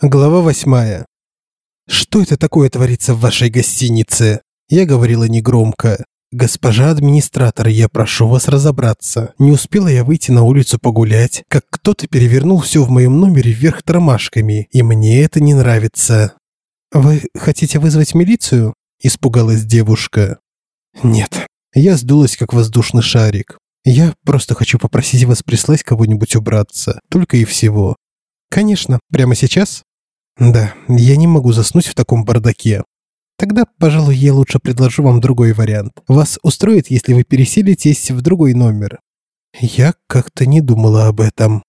Глава восьмая. Что это такое творится в вашей гостинице? Я говорила негромко. Госпожа администратор, я прошу вас разобраться. Не успела я выйти на улицу погулять, как кто-то перевернул все в моем номере вверх тормашками, и мне это не нравится. Вы хотите вызвать милицию? испугалась девушка. Нет. Я сдулась как воздушный шарик. Я просто хочу попросить вас прислать кого-нибудь убраться, только и всего. Конечно, прямо сейчас? Да, я не могу заснуть в таком бардаке. Тогда, пожалуй, я лучше предложу вам другой вариант. Вас устроит, если вы переселитесь в другой номер. Я как-то не думала об этом.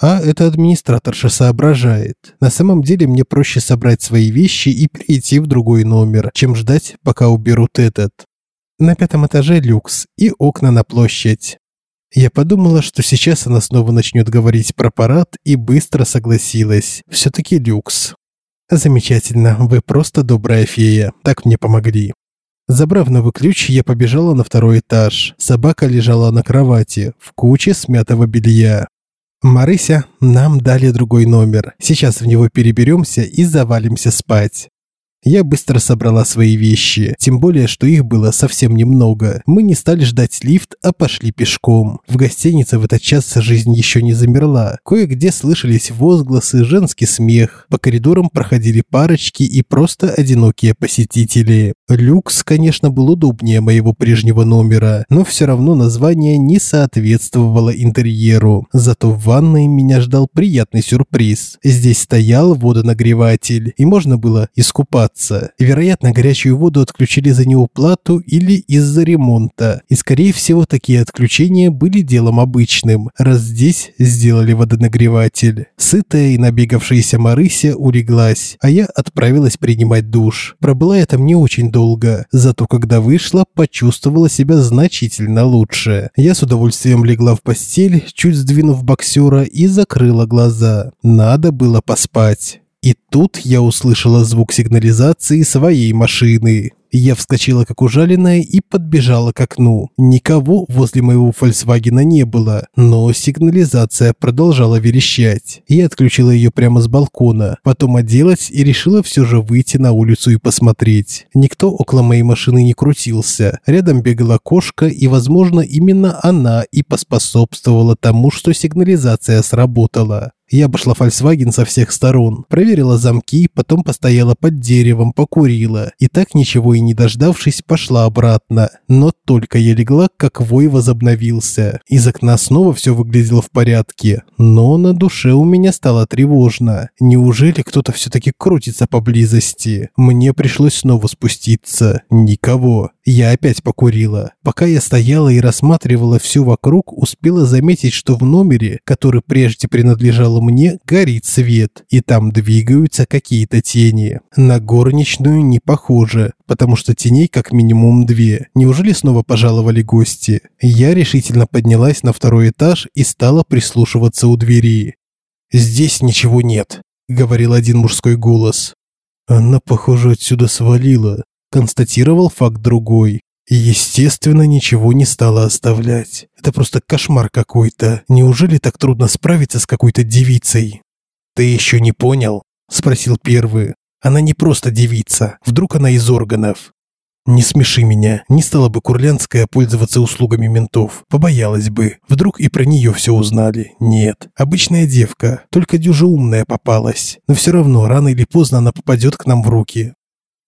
А это администраторша соображает. На самом деле мне проще собрать свои вещи и перейти в другой номер, чем ждать, пока уберут этот. На пятом этаже люкс и окна на площадь. Я подумала, что сейчас она снова начнет говорить про парад и быстро согласилась. Все-таки люкс. Замечательно, вы просто добрая фея. Так мне помогли. Забрав новый ключ, я побежала на второй этаж. Собака лежала на кровати, в куче смятого белья. «Марыся, нам дали другой номер. Сейчас в него переберемся и завалимся спать». Я быстро собрала свои вещи, тем более, что их было совсем немного. Мы не стали ждать лифт, а пошли пешком. В гостинице в этот час жизнь еще не замерла. Кое-где слышались возгласы, женский смех. По коридорам проходили парочки и просто одинокие посетители. Люкс, конечно, был удобнее моего прежнего номера, но все равно название не соответствовало интерьеру. Зато в ванной меня ждал приятный сюрприз. Здесь стоял водонагреватель, и можно было искупаться купаться. Вероятно, горячую воду отключили за неуплату или из-за ремонта. И, скорее всего, такие отключения были делом обычным, раз здесь сделали водонагреватель. Сытая и набегавшаяся Марыся улеглась, а я отправилась принимать душ. Пробыла я там не очень долго, зато когда вышла, почувствовала себя значительно лучше. Я с удовольствием легла в постель, чуть сдвинув боксера и закрыла глаза. Надо было поспать. И тут я услышала звук сигнализации своей машины. Я вскочила как ужаленная и подбежала к окну. Никого возле моего «Фольксвагена» не было, но сигнализация продолжала верещать. Я отключила ее прямо с балкона, потом оделась и решила все же выйти на улицу и посмотреть. Никто около моей машины не крутился. Рядом бегала кошка, и, возможно, именно она и поспособствовала тому, что сигнализация сработала. Я обошла Volkswagen со всех сторон, проверила замки, потом постояла под деревом, покурила и так ничего и не дождавшись, пошла обратно. Но только я легла, как вой возобновился. Из окна снова все выглядело в порядке, но на душе у меня стало тревожно. Неужели кто-то все-таки крутится поблизости? Мне пришлось снова спуститься. Никого. Я опять покурила. Пока я стояла и рассматривала все вокруг, успела заметить, что в номере, который прежде принадлежал мне горит свет, и там двигаются какие-то тени. На горничную не похоже, потому что теней как минимум две. Неужели снова пожаловали гости? Я решительно поднялась на второй этаж и стала прислушиваться у двери. «Здесь ничего нет», — говорил один мужской голос. «Она, похоже, отсюда свалила», — констатировал факт другой. Естественно, ничего не стала оставлять. Это просто кошмар какой-то. Неужели так трудно справиться с какой-то девицей? Ты еще не понял? спросил первый. Она не просто девица. Вдруг она из органов? Не смеши меня. Не стала бы Курлянская пользоваться услугами ментов. Побоялась бы. Вдруг и про нее все узнали. Нет. Обычная девка. Только дюже умная попалась. Но все равно, рано или поздно она попадет к нам в руки.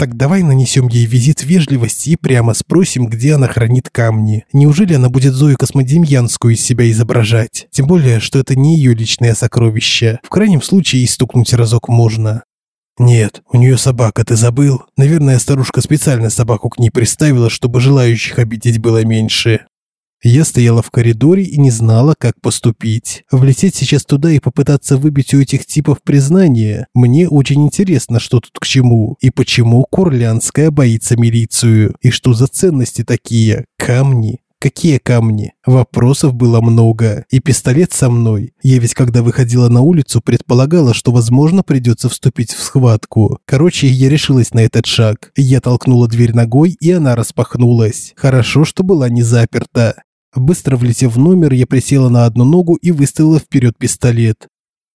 Так давай нанесем ей визит вежливости и прямо спросим, где она хранит камни. Неужели она будет Зою Космодемьянскую из себя изображать? Тем более, что это не ее личное сокровище. В крайнем случае и стукнуть разок можно. Нет, у нее собака, ты забыл? Наверное, старушка специально собаку к ней приставила, чтобы желающих обидеть было меньше. Я стояла в коридоре и не знала, как поступить. Влететь сейчас туда и попытаться выбить у этих типов признание. Мне очень интересно, что тут к чему. И почему Курлянская боится милицию. И что за ценности такие? Камни. Какие камни? Вопросов было много. И пистолет со мной. Я ведь когда выходила на улицу, предполагала, что, возможно, придется вступить в схватку. Короче, я решилась на этот шаг. Я толкнула дверь ногой, и она распахнулась. Хорошо, что была не заперта. Быстро влетев в номер, я присела на одну ногу и выставила вперед пистолет.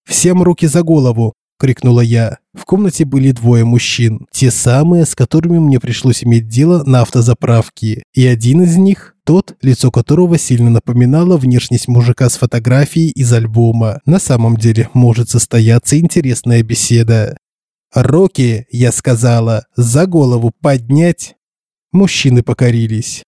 «Всем руки за голову!» – крикнула я. В комнате были двое мужчин, те самые, с которыми мне пришлось иметь дело на автозаправке. И один из них, тот, лицо которого сильно напоминало внешность мужика с фотографией из альбома. На самом деле может состояться интересная беседа. «Руки», – я сказала, – «за голову поднять». Мужчины покорились.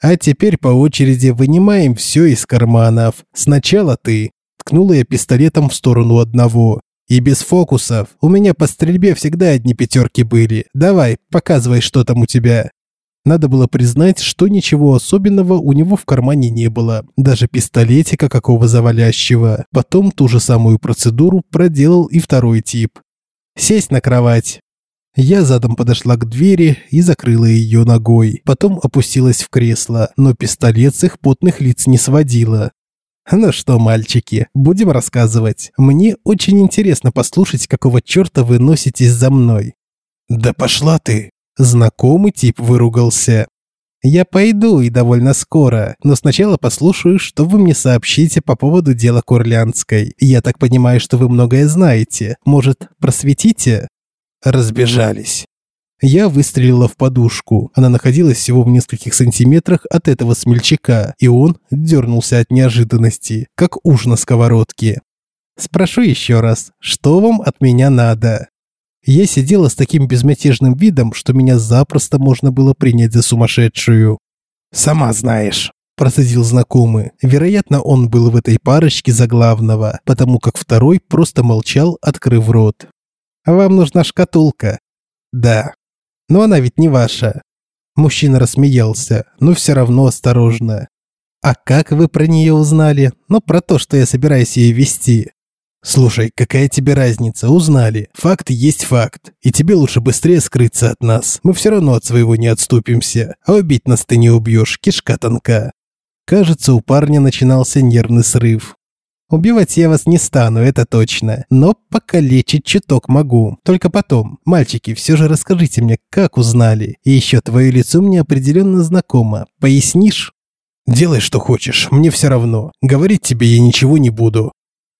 «А теперь по очереди вынимаем все из карманов. Сначала ты». Ткнула я пистолетом в сторону одного. И без фокусов. У меня по стрельбе всегда одни пятерки были. Давай, показывай, что там у тебя. Надо было признать, что ничего особенного у него в кармане не было. Даже пистолетика какого завалящего. Потом ту же самую процедуру проделал и второй тип. Сесть на кровать. Я задом подошла к двери и закрыла ее ногой. Потом опустилась в кресло, но пистолет с их потных лиц не сводила. Ну что, мальчики, будем рассказывать. Мне очень интересно послушать, какого черта вы носитесь за мной. Да пошла ты. Знакомый тип выругался. Я пойду и довольно скоро, но сначала послушаю, что вы мне сообщите по поводу дела Курлянской. Я так понимаю, что вы многое знаете. Может, просветите? Разбежались. Я выстрелила в подушку. Она находилась всего в нескольких сантиметрах от этого смельчака, и он дернулся от неожиданности, как уж на сковородке. Спрошу еще раз, что вам от меня надо? Я сидела с таким безмятежным видом, что меня запросто можно было принять за сумасшедшую. «Сама знаешь», – процедил знакомый. Вероятно, он был в этой парочке за главного, потому как второй просто молчал, открыв рот. «Вам нужна шкатулка?» «Да». Но она ведь не ваша. Мужчина рассмеялся, но все равно осторожно. А как вы про нее узнали? Ну, про то, что я собираюсь ее вести. Слушай, какая тебе разница? Узнали. Факт есть факт. И тебе лучше быстрее скрыться от нас. Мы все равно от своего не отступимся. А убить нас ты не убьешь, кишка тонка. Кажется, у парня начинался нервный срыв. Убивать я вас не стану, это точно. Но покалечить чуток могу. Только потом. Мальчики, все же расскажите мне, как узнали. И еще твое лицо мне определенно знакомо. Пояснишь? Делай, что хочешь, мне все равно. Говорить тебе я ничего не буду.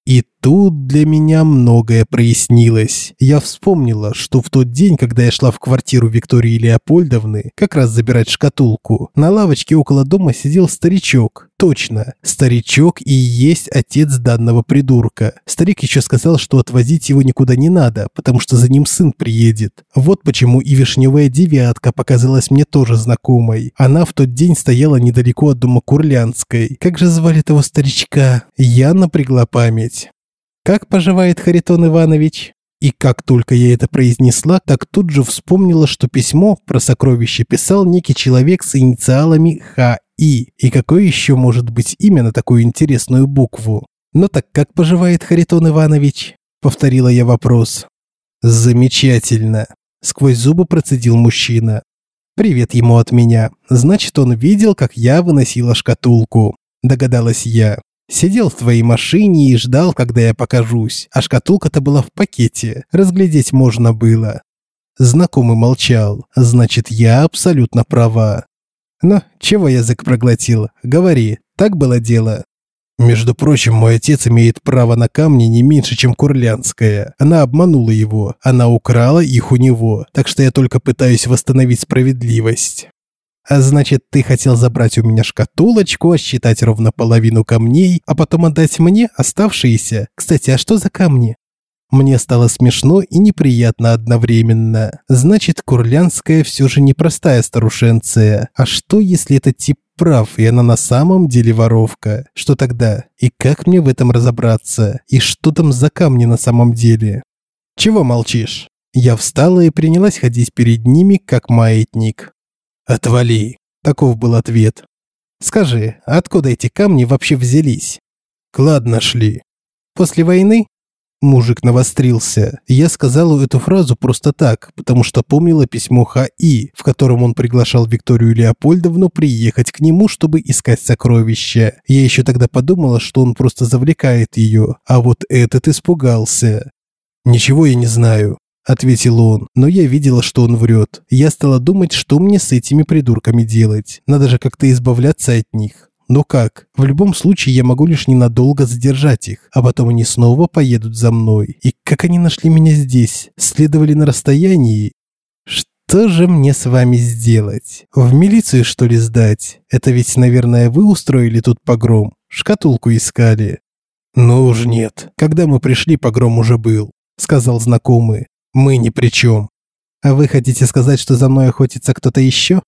И тут для меня многое прояснилось. Я вспомнила, что в тот день, когда я шла в квартиру Виктории Леопольдовны, как раз забирать шкатулку, на лавочке около дома сидел старичок, Точно, старичок и есть отец данного придурка. Старик еще сказал, что отвозить его никуда не надо, потому что за ним сын приедет. Вот почему и вишневая девятка показалась мне тоже знакомой. Она в тот день стояла недалеко от дома Курлянской. Как же звали того старичка? Я напрягла память. «Как поживает Харитон Иванович?» И как только я это произнесла, так тут же вспомнила, что письмо про сокровище писал некий человек с инициалами Х и. И какое еще может быть имя на такую интересную букву? Ну так как поживает Харитон Иванович? Повторила я вопрос. Замечательно. Сквозь зубы процедил мужчина. Привет ему от меня. Значит, он видел, как я выносила шкатулку. Догадалась я. Сидел в твоей машине и ждал, когда я покажусь. А шкатулка-то была в пакете. Разглядеть можно было. Знакомый молчал. Значит, я абсолютно права. «Ну, чего язык проглотил? Говори, так было дело». Между прочим, мой отец имеет право на камни не меньше, чем Курлянская. Она обманула его, она украла их у него, так что я только пытаюсь восстановить справедливость. А значит, ты хотел забрать у меня шкатулочку, считать ровно половину камней, а потом отдать мне оставшиеся. Кстати, а что за камни? Мне стало смешно и неприятно одновременно. Значит, Курлянская все же непростая старушенция. А что, если этот тип прав, и она на самом деле воровка? Что тогда? И как мне в этом разобраться? И что там за камни на самом деле? Чего молчишь? Я встала и принялась ходить перед ними, как маятник. «Отвали!» – таков был ответ. «Скажи, откуда эти камни вообще взялись?» «Клад нашли». «После войны?» Мужик навострился. Я сказала эту фразу просто так, потому что помнила письмо Х.И., в котором он приглашал Викторию Леопольдовну приехать к нему, чтобы искать сокровища. Я еще тогда подумала, что он просто завлекает ее, а вот этот испугался. «Ничего я не знаю», – ответил он, но я видела, что он врет. Я стала думать, что мне с этими придурками делать. Надо же как-то избавляться от них. Но как? В любом случае я могу лишь ненадолго задержать их, а потом они снова поедут за мной. И как они нашли меня здесь? Следовали на расстоянии? Что же мне с вами сделать? В милицию, что ли, сдать? Это ведь, наверное, вы устроили тут погром? Шкатулку искали. Ну уж нет. Когда мы пришли, погром уже был, сказал знакомый. Мы ни при чем. А вы хотите сказать, что за мной охотится кто-то еще?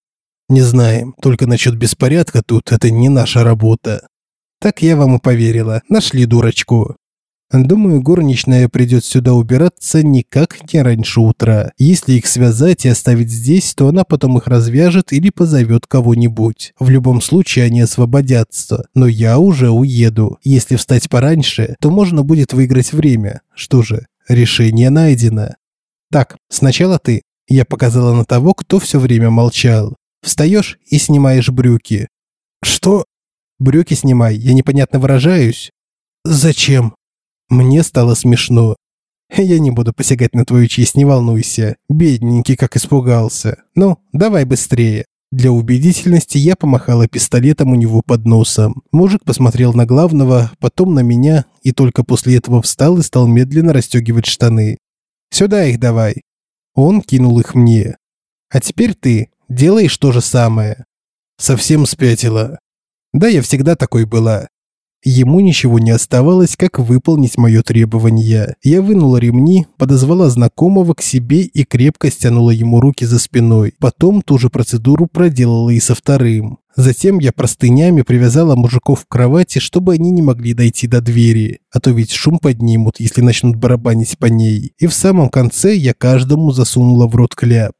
Не знаем, только насчет беспорядка тут это не наша работа. Так я вам и поверила. Нашли дурочку. Думаю, горничная придет сюда убираться никак не раньше утра. Если их связать и оставить здесь, то она потом их развяжет или позовет кого-нибудь. В любом случае они освободятся. Но я уже уеду. Если встать пораньше, то можно будет выиграть время. Что же, решение найдено. Так, сначала ты. Я показала на того, кто все время молчал. Встаешь и снимаешь брюки. Что? Брюки снимай, я непонятно выражаюсь. Зачем? Мне стало смешно. Я не буду посягать на твою честь, не волнуйся. Бедненький, как испугался. Ну, давай быстрее. Для убедительности я помахала пистолетом у него под носом. Мужик посмотрел на главного, потом на меня и только после этого встал и стал медленно расстегивать штаны. «Сюда их давай». Он кинул их мне. «А теперь ты делаешь то же самое». Совсем спятила. Да, я всегда такой была. Ему ничего не оставалось, как выполнить мое требование. Я вынула ремни, подозвала знакомого к себе и крепко стянула ему руки за спиной. Потом ту же процедуру проделала и со вторым. Затем я простынями привязала мужиков к кровати, чтобы они не могли дойти до двери, а то ведь шум поднимут, если начнут барабанить по ней. И в самом конце я каждому засунула в рот кляп.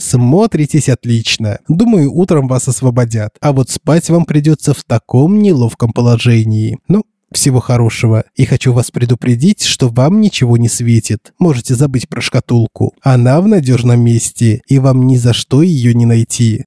Смотритесь отлично. Думаю, утром вас освободят. А вот спать вам придется в таком неловком положении. Ну, всего хорошего. И хочу вас предупредить, что вам ничего не светит. Можете забыть про шкатулку. Она в надежном месте, и вам ни за что ее не найти.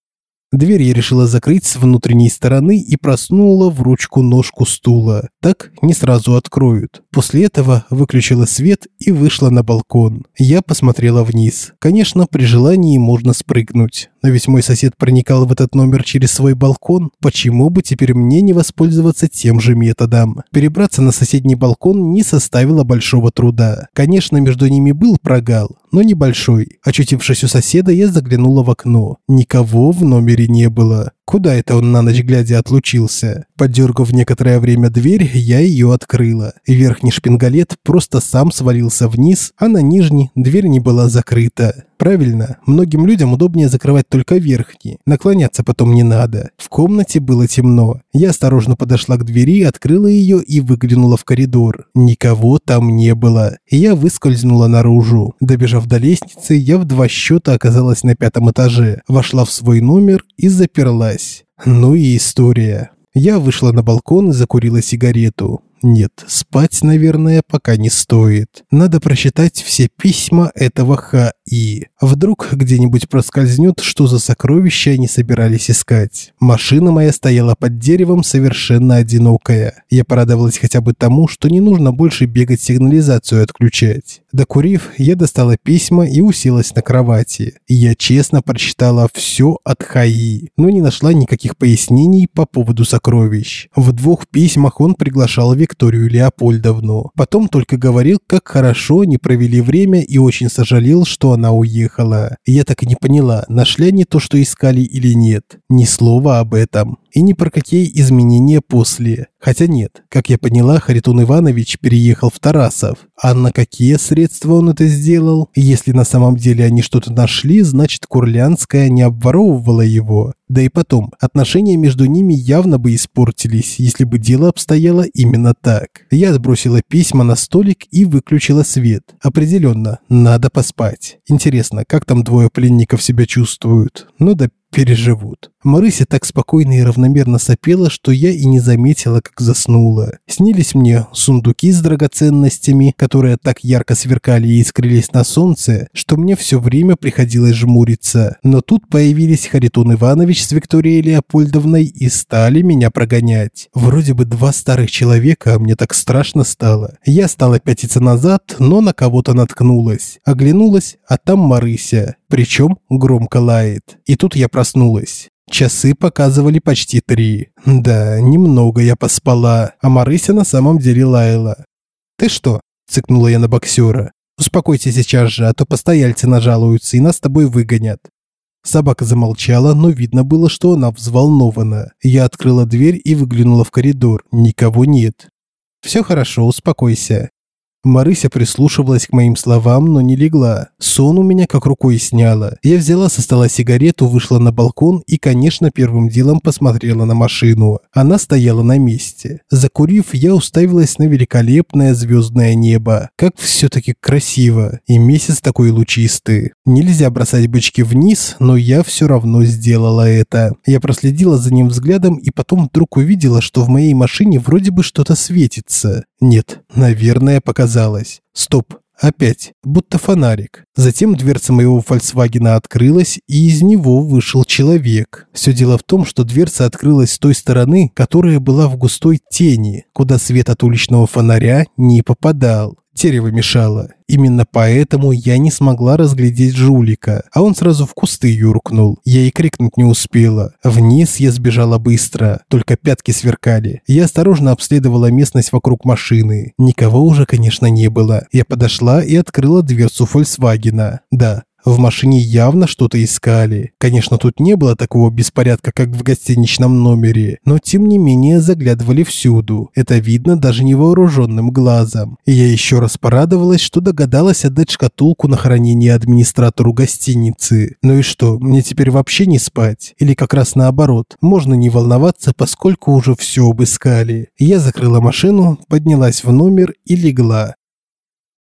Дверь я решила закрыть с внутренней стороны и проснула в ручку ножку стула. Так не сразу откроют. После этого выключила свет и вышла на балкон. Я посмотрела вниз. Конечно, при желании можно спрыгнуть. Но ведь мой сосед проникал в этот номер через свой балкон. Почему бы теперь мне не воспользоваться тем же методом? Перебраться на соседний балкон не составило большого труда. Конечно, между ними был прогал, но небольшой. Очутившись у соседа, я заглянула в окно. Никого в номере не было. Куда это он на ночь глядя отлучился? Подергав некоторое время дверь, я ее открыла. Верхний шпингалет просто сам свалился вниз, а на нижний дверь не была закрыта. Правильно, многим людям удобнее закрывать только верхний. Наклоняться потом не надо. В комнате было темно. Я осторожно подошла к двери, открыла ее и выглянула в коридор. Никого там не было. Я выскользнула наружу. Добежав до лестницы, я в два счета оказалась на пятом этаже. Вошла в свой номер и заперлась. Ну и история. Я вышла на балкон и закурила сигарету. Нет, спать, наверное, пока не стоит. Надо прочитать все письма этого Х.И. Вдруг где-нибудь проскользнет, что за сокровища они собирались искать. Машина моя стояла под деревом совершенно одинокая. Я порадовалась хотя бы тому, что не нужно больше бегать сигнализацию отключать. Докурив, я достала письма и уселась на кровати. Я честно прочитала все от Хаи, но не нашла никаких пояснений по поводу сокровищ. В двух письмах он приглашал Викторию Викторию Леопольдовну. Потом только говорил, как хорошо они провели время и очень сожалел, что она уехала. Я так и не поняла, нашли они то, что искали или нет. Ни слова об этом и ни про какие изменения после. Хотя нет, как я поняла, Харитон Иванович переехал в Тарасов. А на какие средства он это сделал? Если на самом деле они что-то нашли, значит Курлянская не обворовывала его. Да и потом, отношения между ними явно бы испортились, если бы дело обстояло именно так. Я отбросила письма на столик и выключила свет. Определенно, надо поспать. Интересно, как там двое пленников себя чувствуют? Ну да переживут. Марыся так спокойно и равномерно сопела, что я и не заметила, как заснула. Снились мне сундуки с драгоценностями, которые так ярко сверкали и искрились на солнце, что мне все время приходилось жмуриться. Но тут появились Харитон Иванович с Викторией Леопольдовной и стали меня прогонять. Вроде бы два старых человека, а мне так страшно стало. Я стала пятиться назад, но на кого-то наткнулась. Оглянулась, а там Марыся. Причем громко лает. И тут я проснулась. Часы показывали почти три. Да, немного я поспала, а Марыся на самом деле лаяла. «Ты что?» – цыкнула я на боксера. «Успокойся сейчас же, а то постояльцы нажалуются и нас с тобой выгонят». Собака замолчала, но видно было, что она взволнована. Я открыла дверь и выглянула в коридор. Никого нет. «Все хорошо, успокойся. Марыся прислушивалась к моим словам, но не легла. Сон у меня как рукой сняло. Я взяла со стола сигарету, вышла на балкон и, конечно, первым делом посмотрела на машину. Она стояла на месте. Закурив, я уставилась на великолепное звездное небо. Как все-таки красиво. И месяц такой лучистый. Нельзя бросать бычки вниз, но я все равно сделала это. Я проследила за ним взглядом и потом вдруг увидела, что в моей машине вроде бы что-то светится. Нет, наверное, показалось. Стоп, опять, будто фонарик. Затем дверца моего Фольксвагена открылась, и из него вышел человек. Все дело в том, что дверца открылась с той стороны, которая была в густой тени, куда свет от уличного фонаря не попадал. Дерево мешало. Именно поэтому я не смогла разглядеть жулика, а он сразу в кусты юркнул. Я и крикнуть не успела. Вниз я сбежала быстро, только пятки сверкали. Я осторожно обследовала местность вокруг машины. Никого уже, конечно, не было. Я подошла и открыла дверцу Фольксвагена. Да, в машине явно что-то искали. Конечно, тут не было такого беспорядка, как в гостиничном номере, но тем не менее заглядывали всюду. Это видно даже невооруженным глазом. И я еще раз порадовалась, что догадалась отдать шкатулку на хранение администратору гостиницы. Ну и что, мне теперь вообще не спать? Или как раз наоборот, можно не волноваться, поскольку уже все обыскали. Я закрыла машину, поднялась в номер и легла.